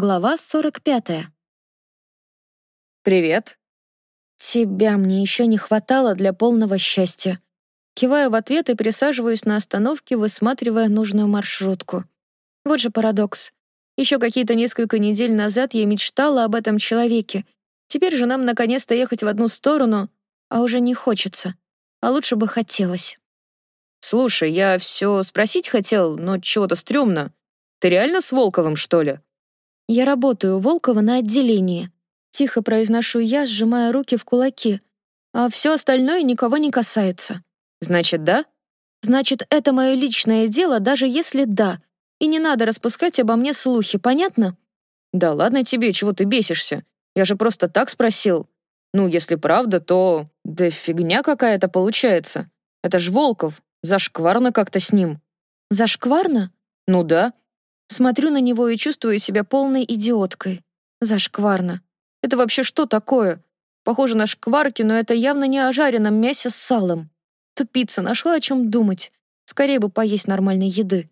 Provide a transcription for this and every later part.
Глава 45. «Привет». «Тебя мне еще не хватало для полного счастья». Киваю в ответ и присаживаюсь на остановке, высматривая нужную маршрутку. Вот же парадокс. Еще какие-то несколько недель назад я мечтала об этом человеке. Теперь же нам наконец-то ехать в одну сторону, а уже не хочется. А лучше бы хотелось. «Слушай, я все спросить хотел, но чего-то стрёмно. Ты реально с Волковым, что ли?» «Я работаю у Волкова на отделении», — тихо произношу я, сжимая руки в кулаки. «А все остальное никого не касается». «Значит, да?» «Значит, это мое личное дело, даже если да. И не надо распускать обо мне слухи, понятно?» «Да ладно тебе, чего ты бесишься? Я же просто так спросил. Ну, если правда, то... Да фигня какая-то получается. Это ж Волков. Зашкварно как-то с ним». «Зашкварно?» «Ну да. Смотрю на него и чувствую себя полной идиоткой. Зашкварно. Это вообще что такое? Похоже на шкварки, но это явно не о жареном мясе с салом. Тупица, нашла о чем думать. Скорее бы поесть нормальной еды.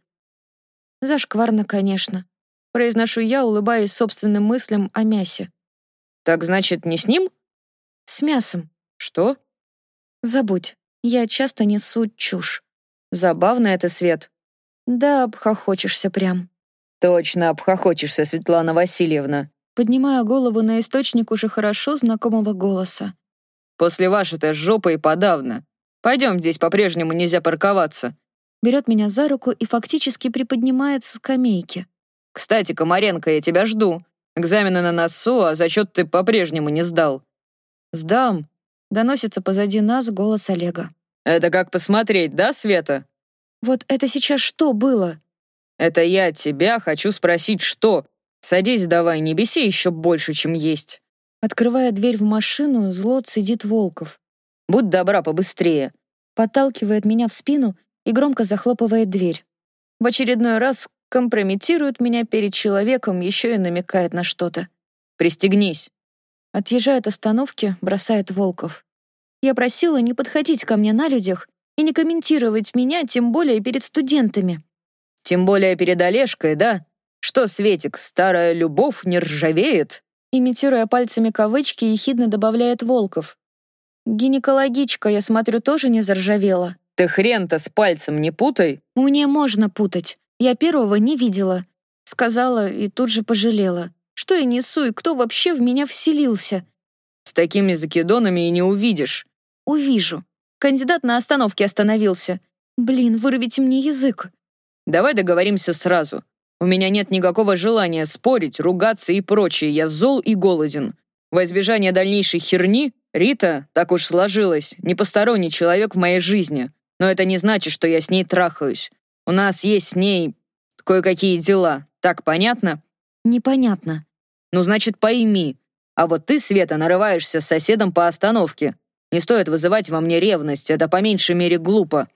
Зашкварно, конечно. Произношу я, улыбаясь собственным мыслям о мясе. Так значит, не с ним? С мясом. Что? Забудь. Я часто несу чушь. Забавно это, Свет. Да, обхохочешься прям. Точно обхохочешься, Светлана Васильевна. Поднимаю голову на источник уже хорошо знакомого голоса. После вашей-то жопы и подавно. Пойдем, здесь по-прежнему нельзя парковаться. Берет меня за руку и фактически приподнимает с скамейки. Кстати, Комаренко, я тебя жду. Экзамены на носу, а зачет ты по-прежнему не сдал. Сдам. Доносится позади нас голос Олега. Это как посмотреть, да, Света? Вот это сейчас что было? Это я тебя хочу спросить, что? Садись давай, не беси еще больше, чем есть. Открывая дверь в машину, зло цедит Волков. Будь добра, побыстрее. Подталкивает меня в спину и громко захлопывает дверь. В очередной раз компрометирует меня перед человеком, еще и намекает на что-то. Пристегнись. Отъезжает остановки, бросает Волков. Я просила не подходить ко мне на людях и не комментировать меня, тем более перед студентами. Тем более перед Олежкой, да? Что, Светик, старая любовь не ржавеет? Имитируя пальцами кавычки, ехидно добавляет Волков. Гинекологичка, я смотрю, тоже не заржавела. Ты хрен-то с пальцем не путай. Мне можно путать. Я первого не видела. Сказала и тут же пожалела. Что я несу и кто вообще в меня вселился? С такими закидонами и не увидишь. Увижу. Кандидат на остановке остановился. Блин, вырвите мне язык. Давай договоримся сразу. У меня нет никакого желания спорить, ругаться и прочее. Я зол и голоден. Во избежание дальнейшей херни, Рита, так уж сложилось, не посторонний человек в моей жизни. Но это не значит, что я с ней трахаюсь. У нас есть с ней кое-какие дела. Так понятно? Непонятно. Ну, значит, пойми. А вот ты, Света, нарываешься с соседом по остановке. Не стоит вызывать во мне ревность, это по меньшей мере глупо.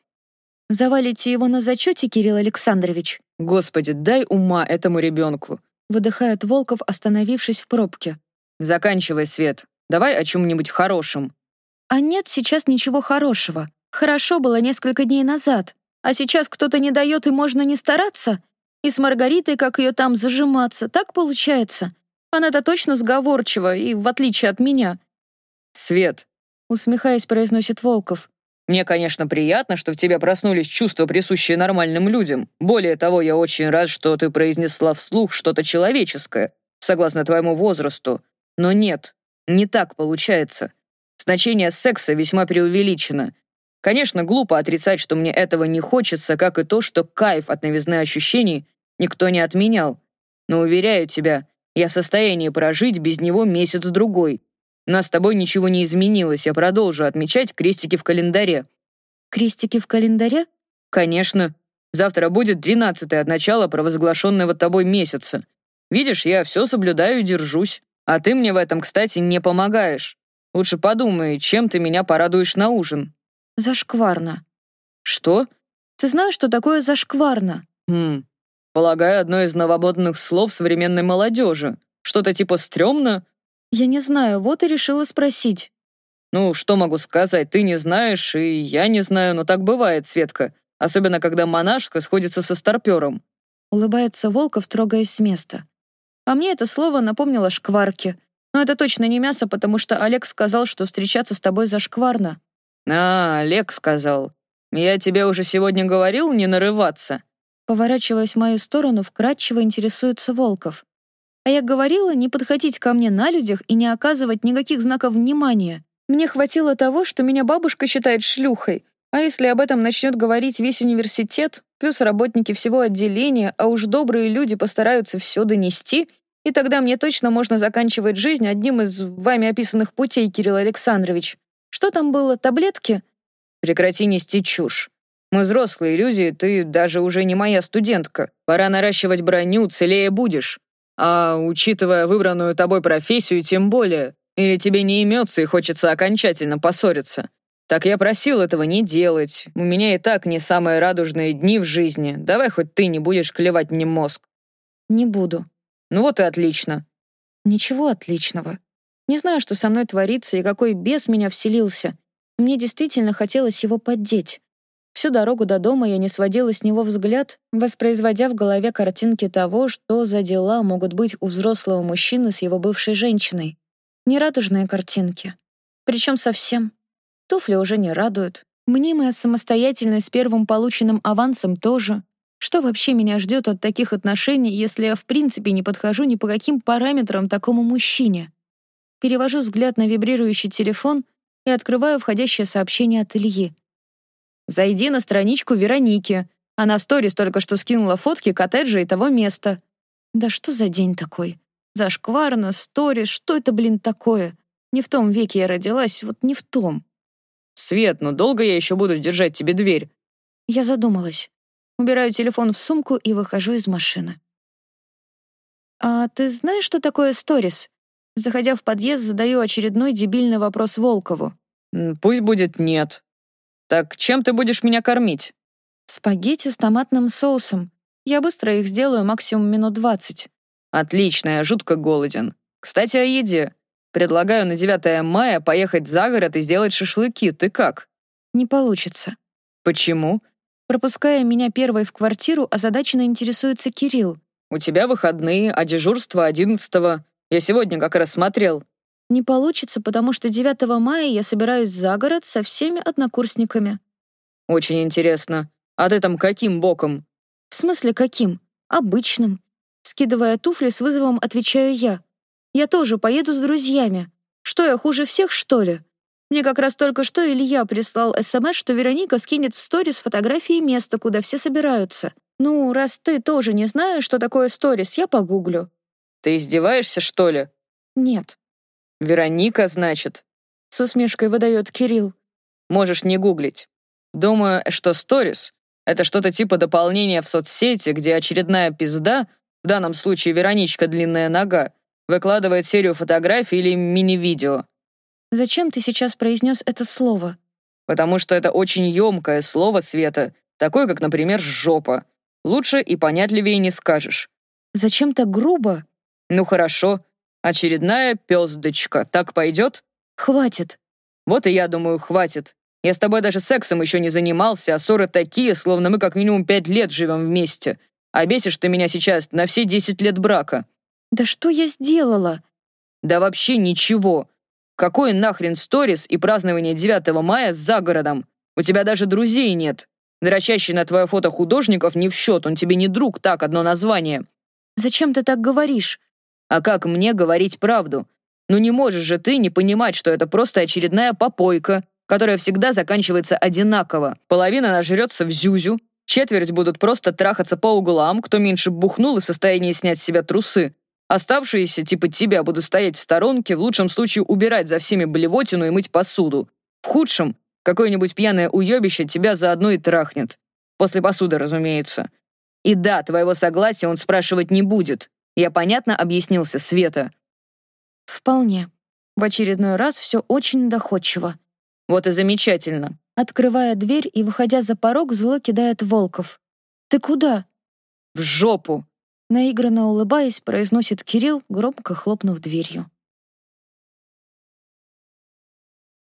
Завалите его на зачете, Кирилл Александрович. Господи, дай ума этому ребенку. Выдыхает Волков, остановившись в пробке. Заканчивай, Свет. Давай о чем-нибудь хорошем. А нет сейчас ничего хорошего. Хорошо было несколько дней назад. А сейчас кто-то не дает, и можно не стараться? И с Маргаритой, как ее там зажиматься, так получается. Она-то точно сговорчива, и в отличие от меня. «Свет», — усмехаясь, произносит Волков. Мне, конечно, приятно, что в тебе проснулись чувства, присущие нормальным людям. Более того, я очень рад, что ты произнесла вслух что-то человеческое, согласно твоему возрасту. Но нет, не так получается. Значение секса весьма преувеличено. Конечно, глупо отрицать, что мне этого не хочется, как и то, что кайф от новизны ощущений никто не отменял. Но уверяю тебя, я в состоянии прожить без него месяц-другой. Нас с тобой ничего не изменилось, я продолжу отмечать крестики в календаре». «Крестики в календаре?» «Конечно. Завтра будет тринадцатый от начала провозглашенного тобой месяца. Видишь, я все соблюдаю и держусь. А ты мне в этом, кстати, не помогаешь. Лучше подумай, чем ты меня порадуешь на ужин». «Зашкварно». «Что?» «Ты знаешь, что такое зашкварно?» «Хм, полагаю, одно из новомодных слов современной молодежи. Что-то типа «стрёмно»?» «Я не знаю, вот и решила спросить». «Ну, что могу сказать, ты не знаешь, и я не знаю, но так бывает, Светка. Особенно, когда монашка сходится со старпёром». Улыбается Волков, трогаясь с места. А мне это слово напомнило шкварки. Но это точно не мясо, потому что Олег сказал, что встречаться с тобой зашкварно. «А, Олег сказал. Я тебе уже сегодня говорил не нарываться». Поворачиваясь в мою сторону, вкратчиво интересуется Волков. А я говорила не подходить ко мне на людях и не оказывать никаких знаков внимания. Мне хватило того, что меня бабушка считает шлюхой, а если об этом начнет говорить весь университет, плюс работники всего отделения, а уж добрые люди постараются все донести, и тогда мне точно можно заканчивать жизнь одним из вами описанных путей, Кирилл Александрович. Что там было, таблетки? Прекрати нести чушь. Мы взрослые люди, ты даже уже не моя студентка. Пора наращивать броню, целее будешь. А учитывая выбранную тобой профессию, тем более. Или тебе не имется и хочется окончательно поссориться. Так я просил этого не делать. У меня и так не самые радужные дни в жизни. Давай хоть ты не будешь клевать мне мозг. Не буду. Ну вот и отлично. Ничего отличного. Не знаю, что со мной творится и какой бес меня вселился. Мне действительно хотелось его поддеть. Всю дорогу до дома я не сводила с него взгляд, воспроизводя в голове картинки того, что за дела могут быть у взрослого мужчины с его бывшей женщиной. Нерадужные картинки. Причем совсем. Туфли уже не радуют. Мнимая самостоятельность первым полученным авансом тоже. Что вообще меня ждет от таких отношений, если я в принципе не подхожу ни по каким параметрам такому мужчине? Перевожу взгляд на вибрирующий телефон и открываю входящее сообщение от Ильи. «Зайди на страничку Вероники. Она в сторис только что скинула фотки коттеджа и того места». «Да что за день такой? Зашкварно, сторис, что это, блин, такое? Не в том веке я родилась, вот не в том». «Свет, ну долго я еще буду держать тебе дверь?» Я задумалась. Убираю телефон в сумку и выхожу из машины. «А ты знаешь, что такое сторис?» Заходя в подъезд, задаю очередной дебильный вопрос Волкову. «Пусть будет нет. Так чем ты будешь меня кормить?» «Спагетти с томатным соусом. Я быстро их сделаю, максимум минут двадцать». «Отлично, я жутко голоден. Кстати, о еде. Предлагаю на 9 мая поехать за город и сделать шашлыки. Ты как?» «Не получится». «Почему?» Пропуская меня первой в квартиру, озадаченно интересуется Кирилл. «У тебя выходные, а дежурство одиннадцатого. Я сегодня как раз смотрел». «Не получится, потому что 9 мая я собираюсь за город со всеми однокурсниками». «Очень интересно. А ты там каким боком?» «В смысле каким? Обычным». Скидывая туфли, с вызовом отвечаю я. «Я тоже поеду с друзьями. Что, я хуже всех, что ли?» Мне как раз только что Илья прислал СМС, что Вероника скинет в сторис фотографии места, куда все собираются. Ну, раз ты тоже не знаешь, что такое сторис, я погуглю. Ты издеваешься, что ли? Нет. Вероника, значит? С усмешкой выдает Кирилл. Можешь не гуглить. Думаю, что сторис — это что-то типа дополнения в соцсети, где очередная пизда, в данном случае Вероничка длинная нога, выкладывает серию фотографий или мини-видео. Зачем ты сейчас произнес это слово? Потому что это очень емкое слово, Света, такое, как, например, «жопа». Лучше и понятливее не скажешь. Зачем так грубо? Ну хорошо. Очередная пёздочка. Так пойдет? Хватит. Вот и я думаю, хватит. Я с тобой даже сексом еще не занимался, а ссоры такие, словно мы как минимум пять лет живем вместе. А бесишь ты меня сейчас на все десять лет брака. Да что я сделала? Да вообще ничего. Какой нахрен сторис и празднование 9 мая за городом? У тебя даже друзей нет. Дрочащий на твое фото художников не в счет, он тебе не друг, так, одно название. Зачем ты так говоришь? А как мне говорить правду? Ну не можешь же ты не понимать, что это просто очередная попойка, которая всегда заканчивается одинаково. Половина нажрется в зюзю, четверть будут просто трахаться по углам, кто меньше бухнул и в состоянии снять с себя трусы. Оставшиеся, типа тебя, будут стоять в сторонке, в лучшем случае убирать за всеми блевотину и мыть посуду. В худшем, какое-нибудь пьяное уебище тебя заодно и трахнет. После посуды, разумеется. И да, твоего согласия он спрашивать не будет. Я понятно объяснился, Света?» «Вполне. В очередной раз все очень доходчиво». «Вот и замечательно». Открывая дверь и выходя за порог, зло кидает Волков. «Ты куда?» «В жопу!» Наигранно улыбаясь, произносит Кирилл, громко хлопнув дверью.